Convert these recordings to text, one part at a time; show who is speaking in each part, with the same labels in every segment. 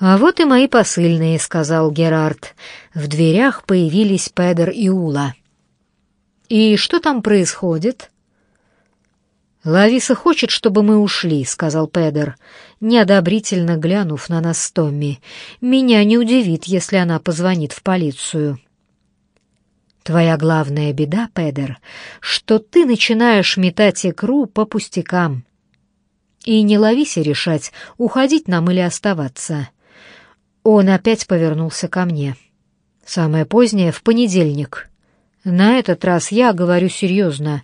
Speaker 1: «А вот и мои посыльные», — сказал Герард. В дверях появились Педер и Ула. «И что там происходит?» «Лависа хочет, чтобы мы ушли», — сказал Педер, неодобрительно глянув на нас с Томми. «Меня не удивит, если она позвонит в полицию». «Твоя главная беда, Педер, что ты начинаешь метать икру по пустякам. И не ловись решать, уходить нам или оставаться. Он опять повернулся ко мне. Самое позднее — в понедельник. На этот раз я говорю серьезно.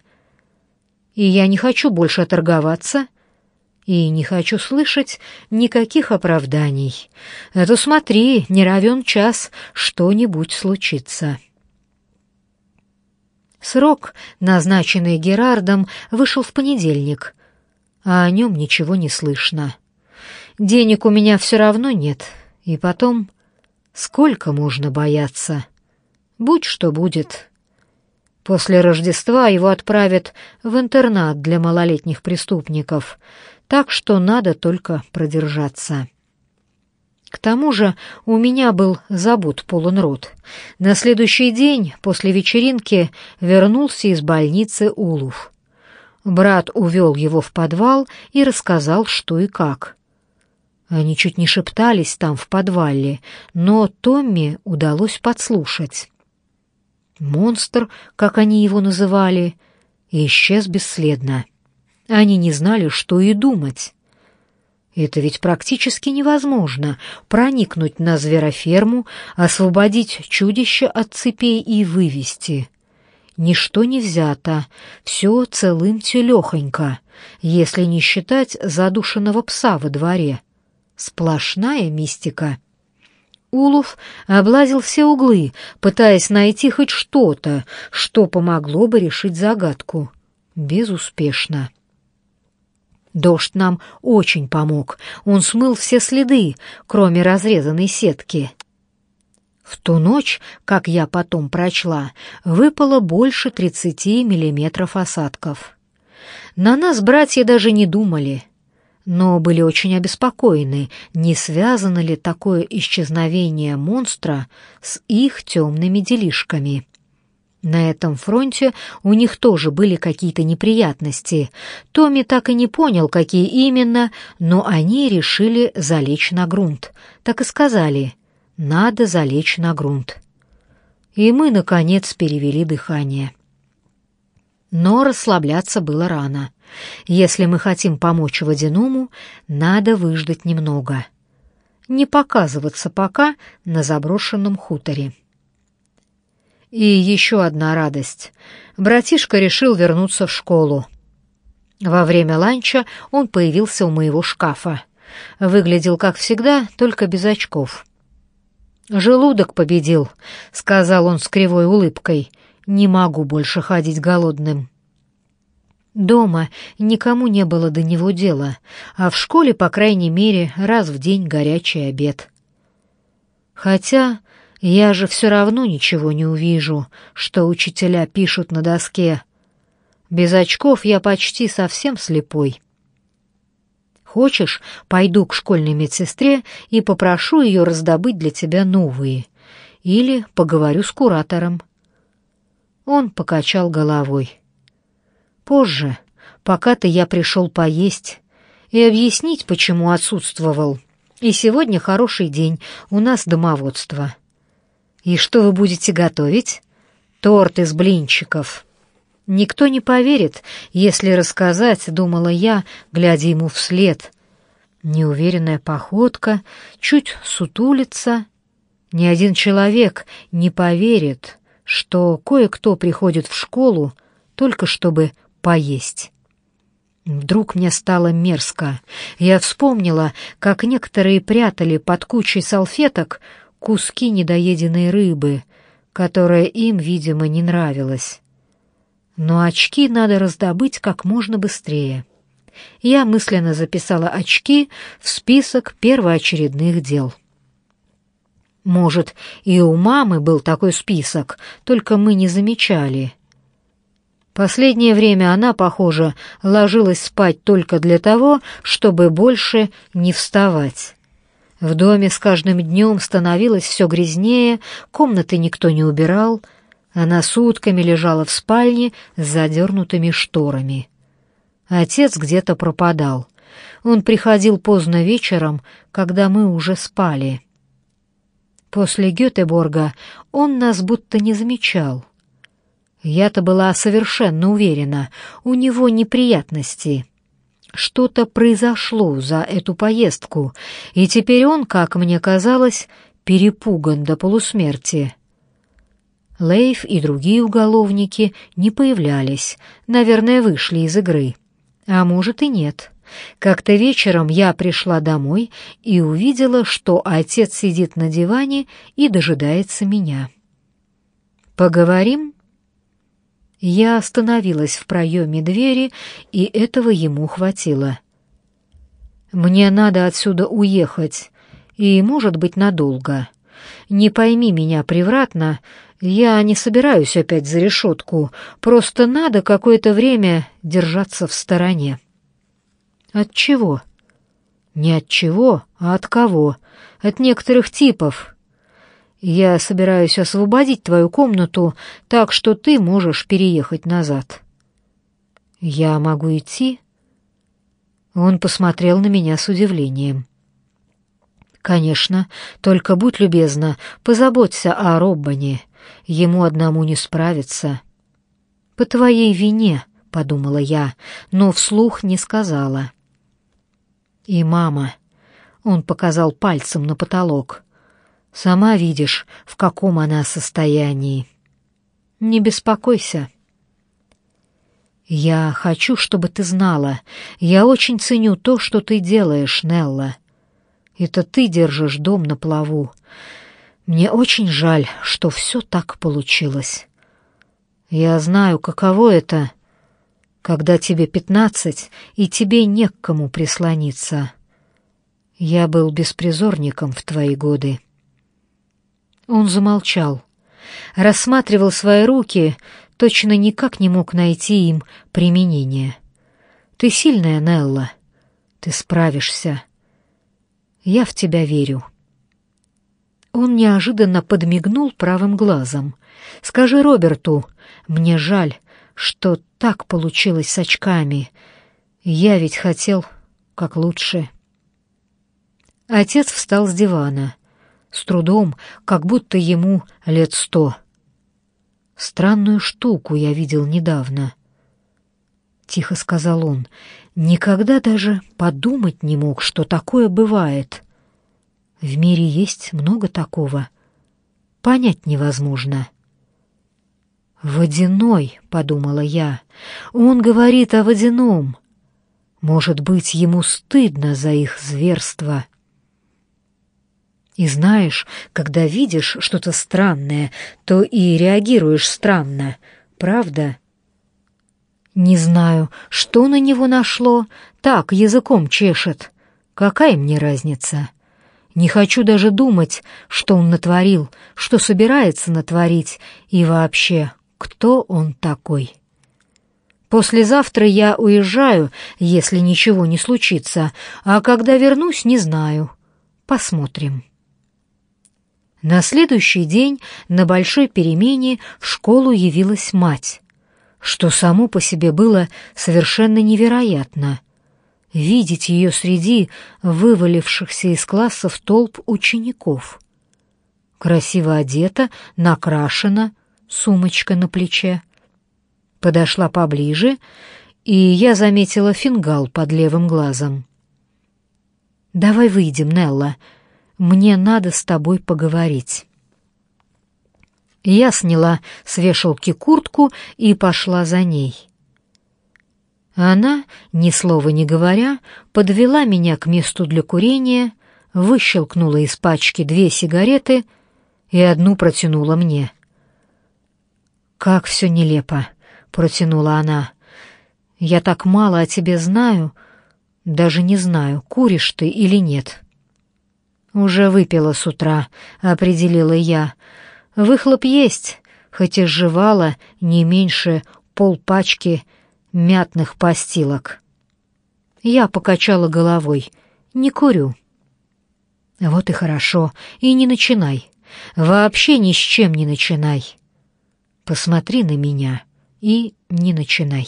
Speaker 1: И я не хочу больше торговаться, и не хочу слышать никаких оправданий. Это смотри, не равен час, что-нибудь случится. Срок, назначенный Герардом, вышел в понедельник, а о нем ничего не слышно. Денег у меня все равно нет — и потом, сколько можно бояться? Будь что будет. После Рождества его отправят в интернат для малолетних преступников, так что надо только продержаться. К тому же у меня был забот полон рот. На следующий день после вечеринки вернулся из больницы Улув. Брат увел его в подвал и рассказал, что и как. Они чуть не шептались там, в подвале, но Томми удалось подслушать. Монстр, как они его называли, исчез бесследно. Они не знали, что и думать. Это ведь практически невозможно — проникнуть на звероферму, освободить чудище от цепей и вывести. Ничто не взято, все целым-телехонько, если не считать задушенного пса во дворе — Сплошная мистика. Улов облазил все углы, пытаясь найти хоть что-то, что помогло бы решить загадку. Безуспешно. Дождь нам очень помог. Он смыл все следы, кроме разрезанной сетки. В ту ночь, как я потом прочла, выпало больше 30 миллиметров осадков. На нас братья даже не думали — но были очень обеспокоены, не связано ли такое исчезновение монстра с их темными делишками. На этом фронте у них тоже были какие-то неприятности. Томми так и не понял, какие именно, но они решили залечь на грунт. Так и сказали «надо залечь на грунт». И мы, наконец, перевели дыхание. Но расслабляться было рано. Если мы хотим помочь водяному, надо выждать немного. Не показываться пока на заброшенном хуторе. И еще одна радость. Братишка решил вернуться в школу. Во время ланча он появился у моего шкафа. Выглядел, как всегда, только без очков. «Желудок победил», — сказал он с кривой улыбкой. Не могу больше ходить голодным. Дома никому не было до него дела, а в школе, по крайней мере, раз в день горячий обед. Хотя я же все равно ничего не увижу, что учителя пишут на доске. Без очков я почти совсем слепой. Хочешь, пойду к школьной медсестре и попрошу ее раздобыть для тебя новые. Или поговорю с куратором. Он покачал головой. «Позже, пока-то я пришел поесть и объяснить, почему отсутствовал. И сегодня хороший день, у нас домоводство». «И что вы будете готовить?» «Торт из блинчиков». «Никто не поверит, если рассказать», — думала я, глядя ему вслед. Неуверенная походка, чуть сутулится. Ни один человек не поверит, что кое-кто приходит в школу только чтобы поесть. Вдруг мне стало мерзко. Я вспомнила, как некоторые прятали под кучей салфеток куски недоеденной рыбы, которая им, видимо, не нравилась. Но очки надо раздобыть как можно быстрее. Я мысленно записала очки в список первоочередных дел. Может, и у мамы был такой список, только мы не замечали. Последнее время она, похоже, ложилась спать только для того, чтобы больше не вставать. В доме с каждым днем становилось все грязнее, комнаты никто не убирал, она сутками лежала в спальне с задернутыми шторами. Отец где-то пропадал. Он приходил поздно вечером, когда мы уже спали. После Гетеборга он нас будто не замечал. Я-то была совершенно уверена, у него неприятности. Что-то произошло за эту поездку, и теперь он, как мне казалось, перепуган до полусмерти. Лейф и другие уголовники не появлялись, наверное, вышли из игры. А может и нет. Как-то вечером я пришла домой и увидела, что отец сидит на диване и дожидается меня. «Поговорим?» Я остановилась в проеме двери, и этого ему хватило. «Мне надо отсюда уехать, и, может быть, надолго. Не пойми меня превратно, я не собираюсь опять за решетку, просто надо какое-то время держаться в стороне». От чего? Не от чего, а от кого? От некоторых типов. Я собираюсь освободить твою комнату, так что ты можешь переехать назад. Я могу идти? Он посмотрел на меня с удивлением. Конечно, только будь любезна, позаботься о Роббане. Ему одному не справиться. По твоей вине, подумала я, но вслух не сказала. И мама. Он показал пальцем на потолок. Сама видишь, в каком она состоянии. Не беспокойся. Я хочу, чтобы ты знала. Я очень ценю то, что ты делаешь, Нелла. Это ты держишь дом на плаву. Мне очень жаль, что все так получилось. Я знаю, каково это когда тебе пятнадцать, и тебе не к кому прислониться. Я был беспризорником в твои годы. Он замолчал, рассматривал свои руки, точно никак не мог найти им применение. Ты сильная, Нелла. Ты справишься. Я в тебя верю. Он неожиданно подмигнул правым глазом. Скажи Роберту, мне жаль, что так получилось с очками. Я ведь хотел как лучше. Отец встал с дивана, с трудом, как будто ему лет сто. Странную штуку я видел недавно. Тихо сказал он, никогда даже подумать не мог, что такое бывает. В мире есть много такого. Понять невозможно. «Водяной», — подумала я, — «он говорит о водяном. Может быть, ему стыдно за их зверство». И знаешь, когда видишь что-то странное, то и реагируешь странно, правда? Не знаю, что на него нашло, так языком чешет. Какая мне разница? Не хочу даже думать, что он натворил, что собирается натворить и вообще, кто он такой. Послезавтра я уезжаю, если ничего не случится, а когда вернусь, не знаю. Посмотрим. На следующий день на большой перемене в школу явилась мать, что само по себе было совершенно невероятно. Видеть ее среди вывалившихся из классов толп учеников. Красиво одета, накрашена — сумочка на плече. Подошла поближе, и я заметила фингал под левым глазом. «Давай выйдем, Нелла. Мне надо с тобой поговорить». Я сняла с вешалки куртку и пошла за ней. Она, ни слова не говоря, подвела меня к месту для курения, выщелкнула из пачки две сигареты и одну протянула мне — «Как все нелепо!» — протянула она. «Я так мало о тебе знаю, даже не знаю, куришь ты или нет». «Уже выпила с утра», — определила я. «Выхлоп есть, хоть и сживала не меньше полпачки мятных постилок». Я покачала головой. «Не курю». Вот и хорошо, и не начинай. Вообще ни с чем не начинай. Посмотри на меня и не начинай.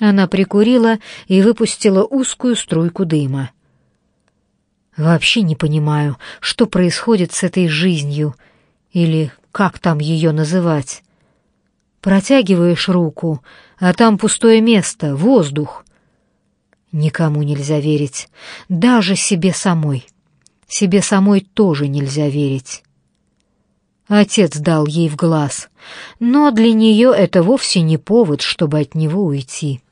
Speaker 1: Она прикурила и выпустила узкую струйку дыма. Вообще не понимаю, что происходит с этой жизнью, или как там ее называть. Протягиваешь руку, а там пустое место, воздух. Никому нельзя верить, даже себе самой. Себе самой тоже нельзя верить. Отец дал ей в глаз, но для нее это вовсе не повод, чтобы от него уйти.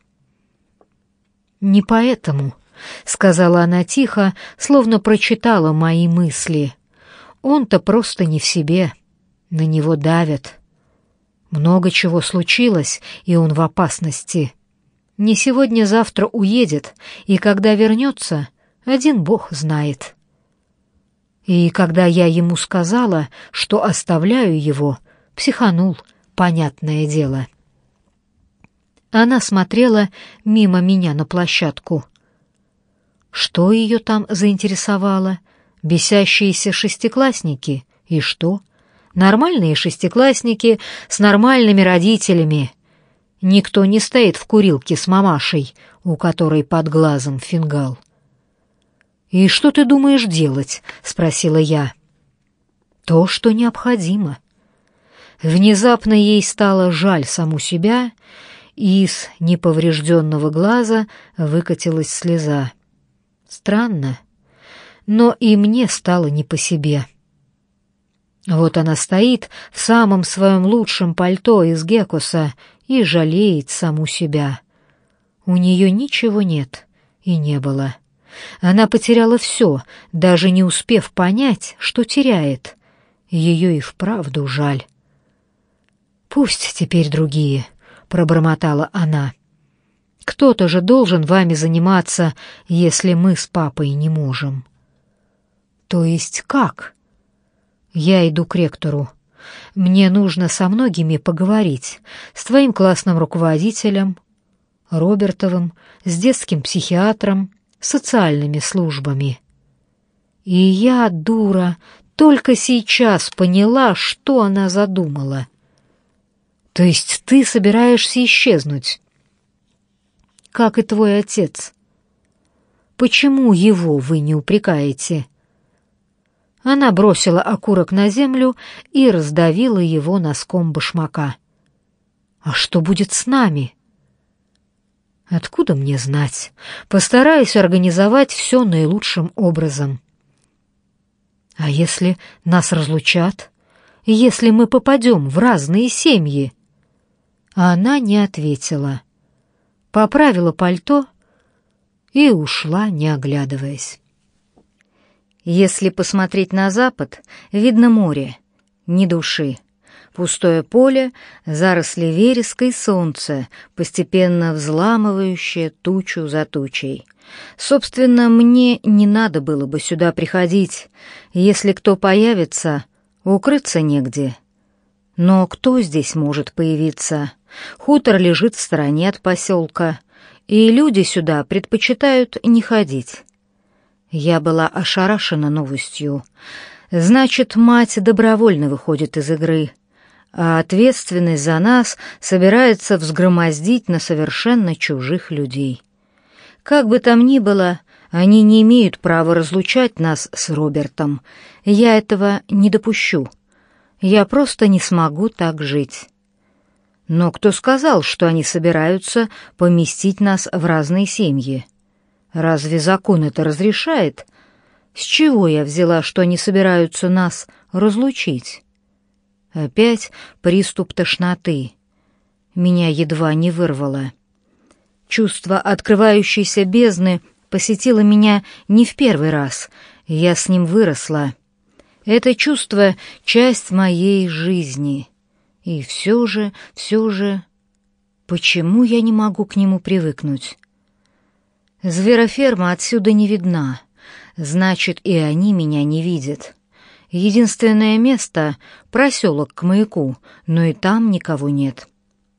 Speaker 1: «Не поэтому», — сказала она тихо, словно прочитала мои мысли. «Он-то просто не в себе, на него давят. Много чего случилось, и он в опасности. Не сегодня-завтра уедет, и когда вернется, один бог знает». И когда я ему сказала, что оставляю его, психанул, понятное дело. Она смотрела мимо меня на площадку. Что ее там заинтересовало? Бесящиеся шестиклассники? И что? Нормальные шестиклассники с нормальными родителями. Никто не стоит в курилке с мамашей, у которой под глазом фингал. «И что ты думаешь делать?» — спросила я. «То, что необходимо». Внезапно ей стало жаль саму себя, и из неповрежденного глаза выкатилась слеза. Странно, но и мне стало не по себе. Вот она стоит в самом своем лучшем пальто из гекуса и жалеет саму себя. У нее ничего нет и не было. Она потеряла все, даже не успев понять, что теряет. Ее и вправду жаль. «Пусть теперь другие», — пробормотала она. «Кто-то же должен вами заниматься, если мы с папой не можем». «То есть как?» «Я иду к ректору. Мне нужно со многими поговорить, с твоим классным руководителем, Робертовым, с детским психиатром, социальными службами. И я, дура, только сейчас поняла, что она задумала. То есть ты собираешься исчезнуть? Как и твой отец. Почему его вы не упрекаете? Она бросила окурок на землю и раздавила его носком башмака. А что будет с нами? Откуда мне знать? Постараюсь организовать все наилучшим образом. А если нас разлучат? Если мы попадем в разные семьи? Она не ответила. Поправила пальто и ушла, не оглядываясь. Если посмотреть на запад, видно море, ни души. Пустое поле, заросли вереска и солнце, постепенно взламывающее тучу за тучей. Собственно, мне не надо было бы сюда приходить. Если кто появится, укрыться негде. Но кто здесь может появиться? Хутор лежит в стороне от поселка, и люди сюда предпочитают не ходить. Я была ошарашена новостью. Значит, мать добровольно выходит из игры — а ответственность за нас собирается взгромоздить на совершенно чужих людей. Как бы там ни было, они не имеют права разлучать нас с Робертом. Я этого не допущу. Я просто не смогу так жить. Но кто сказал, что они собираются поместить нас в разные семьи? Разве закон это разрешает? С чего я взяла, что они собираются нас разлучить? Опять приступ тошноты. Меня едва не вырвало. Чувство открывающейся бездны посетило меня не в первый раз. Я с ним выросла. Это чувство — часть моей жизни. И все же, все же... Почему я не могу к нему привыкнуть? Звероферма отсюда не видна. Значит, и они меня не видят. Единственное место — проселок к маяку, но и там никого нет.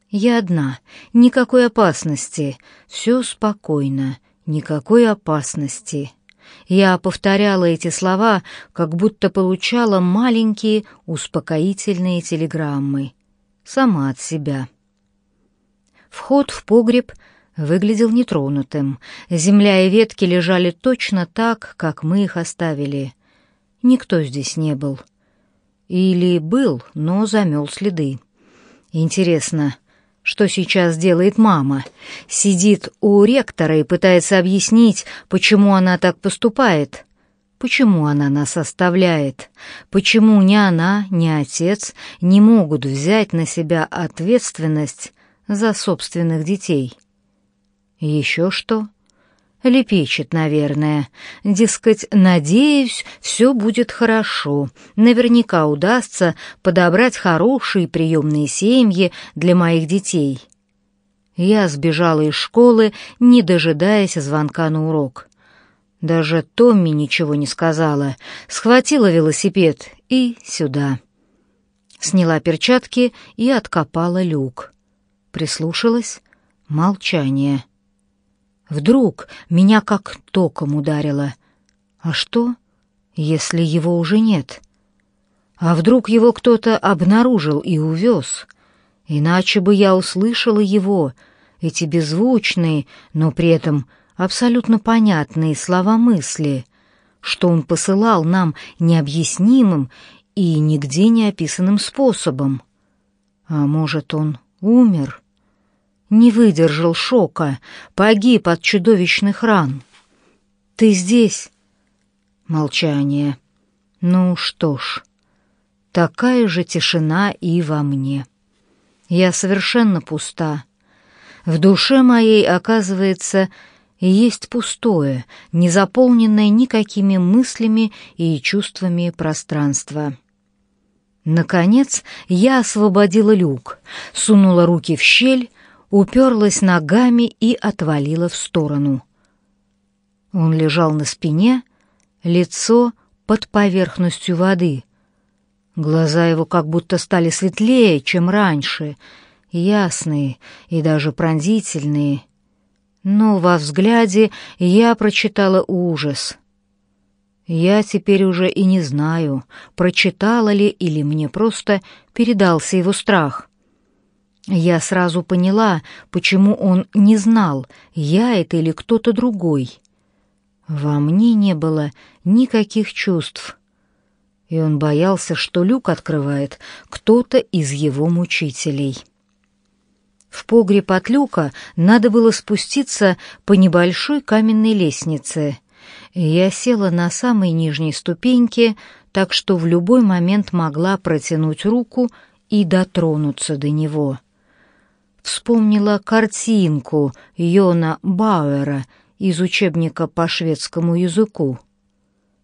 Speaker 1: Я одна, никакой опасности, все спокойно, никакой опасности. Я повторяла эти слова, как будто получала маленькие успокоительные телеграммы. Сама от себя. Вход в погреб выглядел нетронутым. Земля и ветки лежали точно так, как мы их оставили. Никто здесь не был. Или был, но замел следы. Интересно, что сейчас делает мама? Сидит у ректора и пытается объяснить, почему она так поступает. Почему она нас оставляет? Почему ни она, ни отец не могут взять на себя ответственность за собственных детей? Еще что? Лепечет, наверное. Дескать, надеюсь, все будет хорошо. Наверняка удастся подобрать хорошие приемные семьи для моих детей. Я сбежала из школы, не дожидаясь звонка на урок. Даже Томми ничего не сказала. Схватила велосипед и сюда. Сняла перчатки и откопала люк. Прислушалась. Молчание. Вдруг меня как током ударило. А что, если его уже нет? А вдруг его кто-то обнаружил и увез? Иначе бы я услышала его, эти беззвучные, но при этом абсолютно понятные слова мысли, что он посылал нам необъяснимым и нигде не описанным способом. А может, он умер?» Не выдержал шока, погиб от чудовищных ран. Ты здесь? Молчание. Ну что ж, такая же тишина и во мне. Я совершенно пуста. В душе моей, оказывается, есть пустое, не заполненное никакими мыслями и чувствами пространство. Наконец я освободила люк, сунула руки в щель уперлась ногами и отвалила в сторону. Он лежал на спине, лицо под поверхностью воды. Глаза его как будто стали светлее, чем раньше, ясные и даже пронзительные. Но во взгляде я прочитала ужас. Я теперь уже и не знаю, прочитала ли или мне просто передался его страх. Я сразу поняла, почему он не знал, я это или кто-то другой. Во мне не было никаких чувств, и он боялся, что люк открывает кто-то из его мучителей. В погреб от люка надо было спуститься по небольшой каменной лестнице. Я села на самой нижней ступеньке, так что в любой момент могла протянуть руку и дотронуться до него вспомнила картинку Йона Бауэра из учебника по шведскому языку.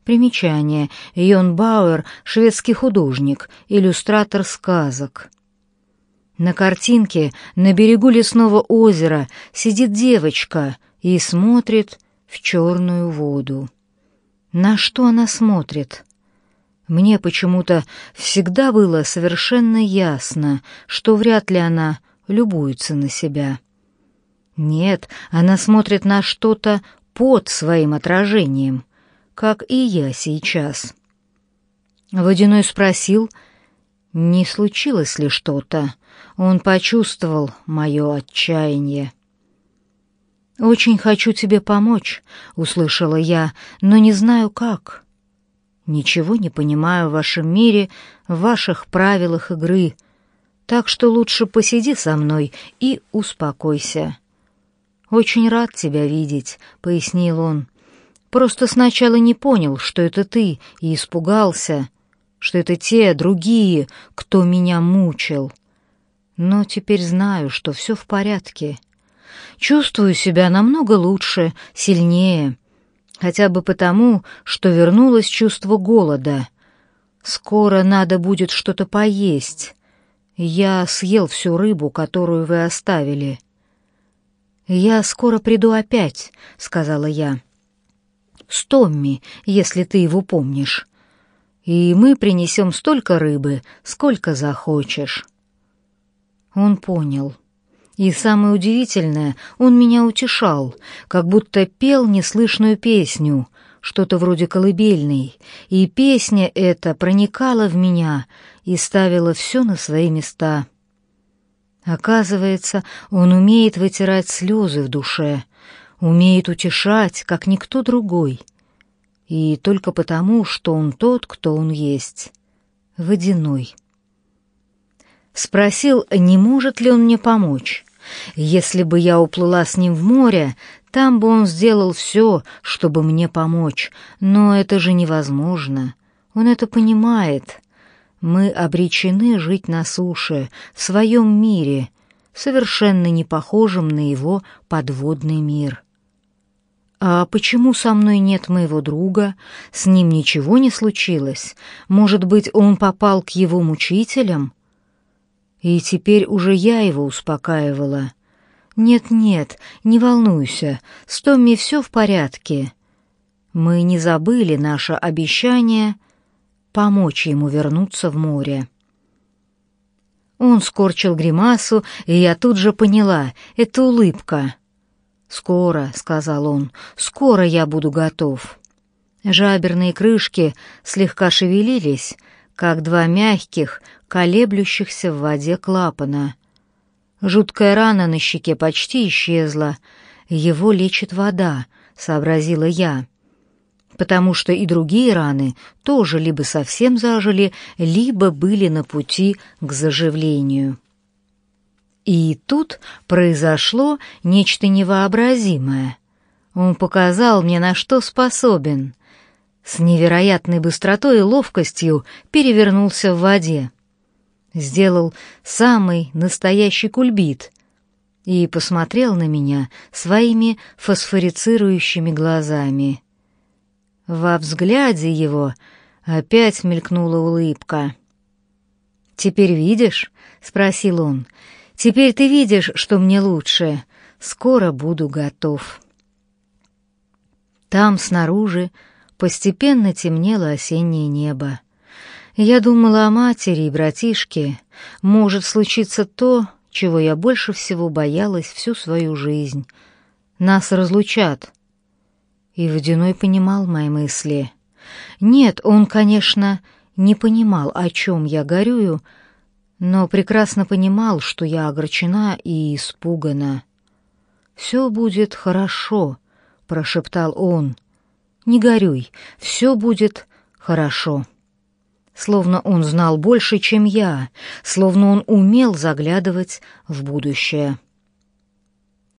Speaker 1: Примечание. Йон Бауэр — шведский художник, иллюстратор сказок. На картинке на берегу лесного озера сидит девочка и смотрит в черную воду. На что она смотрит? Мне почему-то всегда было совершенно ясно, что вряд ли она любуется на себя. Нет, она смотрит на что-то под своим отражением, как и я сейчас. Водяной спросил, не случилось ли что-то. Он почувствовал мое отчаяние. «Очень хочу тебе помочь», — услышала я, — «но не знаю как». «Ничего не понимаю в вашем мире, в ваших правилах игры», так что лучше посиди со мной и успокойся». «Очень рад тебя видеть», — пояснил он. «Просто сначала не понял, что это ты, и испугался, что это те, другие, кто меня мучил. Но теперь знаю, что все в порядке. Чувствую себя намного лучше, сильнее, хотя бы потому, что вернулось чувство голода. Скоро надо будет что-то поесть». Я съел всю рыбу, которую вы оставили. Я скоро приду опять, сказала я. С Томми, если ты его помнишь. И мы принесем столько рыбы, сколько захочешь. Он понял. И самое удивительное, он меня утешал, как будто пел неслышную песню, что-то вроде колыбельной, и песня эта проникала в меня и ставила все на свои места. Оказывается, он умеет вытирать слезы в душе, умеет утешать, как никто другой. И только потому, что он тот, кто он есть. Водяной. Спросил, не может ли он мне помочь. Если бы я уплыла с ним в море, там бы он сделал все, чтобы мне помочь, но это же невозможно. Он это понимает. Мы обречены жить на суше, в своем мире, совершенно не похожем на его подводный мир. «А почему со мной нет моего друга? С ним ничего не случилось? Может быть, он попал к его мучителям?» И теперь уже я его успокаивала. «Нет-нет, не волнуйся, с Томми все в порядке. Мы не забыли наше обещание помочь ему вернуться в море». Он скорчил гримасу, и я тут же поняла — это улыбка. «Скоро», — сказал он, — «скоро я буду готов». Жаберные крышки слегка шевелились, как два мягких, колеблющихся в воде клапана. Жуткая рана на щеке почти исчезла. Его лечит вода, сообразила я. Потому что и другие раны тоже либо совсем зажили, либо были на пути к заживлению. И тут произошло нечто невообразимое. Он показал мне, на что способен. С невероятной быстротой и ловкостью перевернулся в воде. Сделал самый настоящий кульбит и посмотрел на меня своими фосфорицирующими глазами. Во взгляде его опять мелькнула улыбка. «Теперь видишь?» — спросил он. Теперь ты видишь, что мне лучше. Скоро буду готов. Там, снаружи, постепенно темнело осеннее небо. Я думала о матери и братишке. Может случиться то, чего я больше всего боялась всю свою жизнь. Нас разлучат. И Водяной понимал мои мысли. Нет, он, конечно, не понимал, о чем я горюю, но прекрасно понимал, что я огорчена и испугана. «Все будет хорошо», — прошептал он. «Не горюй, все будет хорошо». Словно он знал больше, чем я, словно он умел заглядывать в будущее.